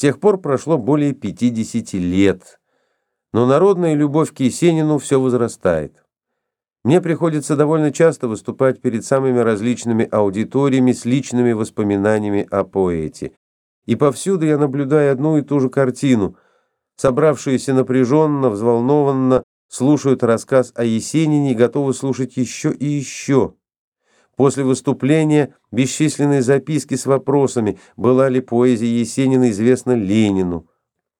тех пор прошло более 50 лет, но народная любовь к Есенину все возрастает. Мне приходится довольно часто выступать перед самыми различными аудиториями с личными воспоминаниями о поэте. И повсюду я наблюдаю одну и ту же картину. Собравшиеся напряженно, взволнованно слушают рассказ о Есенине и готовы слушать еще и еще. После выступления бесчисленные записки с вопросами, была ли поэзия Есенина известна Ленину,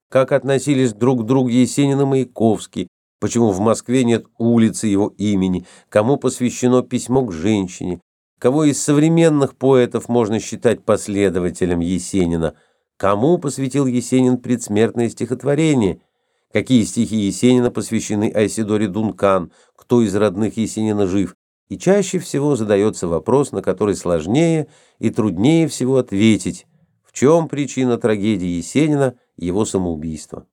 как относились друг к другу Есенин и Маяковский, почему в Москве нет улицы его имени, кому посвящено письмо к женщине, кого из современных поэтов можно считать последователем Есенина, кому посвятил Есенин предсмертное стихотворение, какие стихи Есенина посвящены Айсидоре Дункан, кто из родных Есенина жив, и чаще всего задается вопрос, на который сложнее и труднее всего ответить, в чем причина трагедии Есенина его самоубийства.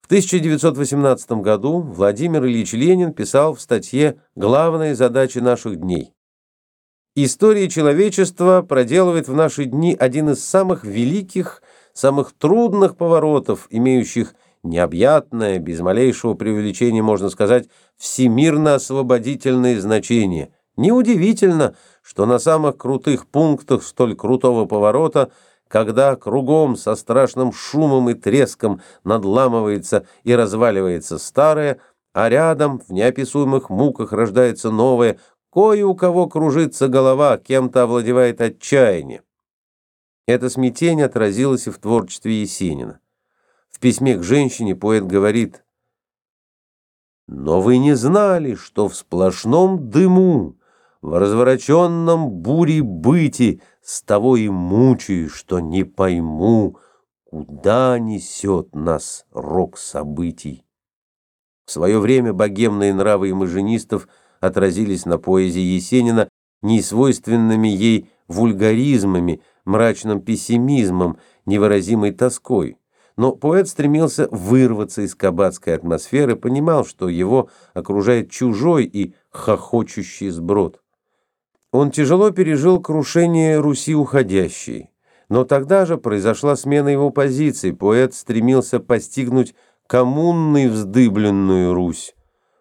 В 1918 году Владимир Ильич Ленин писал в статье «Главные задачи наших дней». История человечества проделывает в наши дни один из самых великих, самых трудных поворотов, имеющих необъятное, без малейшего преувеличения можно сказать, всемирно-освободительное значение. Неудивительно, что на самых крутых пунктах столь крутого поворота, когда кругом со страшным шумом и треском надламывается и разваливается старое, а рядом в неописуемых муках рождается новое, кое у кого кружится голова, кем-то овладевает отчаяние. Это смятение отразилось и в творчестве Есенина. В письме к женщине поэт говорит «Но вы не знали, что в сплошном дыму, в развороченном буре быти с того и мучаю, что не пойму, куда несет нас рок событий». В свое время богемные нравы имажинистов отразились на поэзии Есенина несвойственными ей вульгаризмами, мрачным пессимизмом, невыразимой тоской. Но поэт стремился вырваться из кабацкой атмосферы, понимал, что его окружает чужой и хохочущий сброд. Он тяжело пережил крушение Руси уходящей. Но тогда же произошла смена его позиций. Поэт стремился постигнуть коммунной вздыбленную Русь.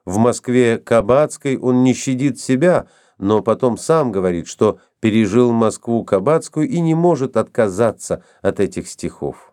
В Москве Кабацкой он не щадит себя, но потом сам говорит, что пережил Москву Кабацкую и не может отказаться от этих стихов.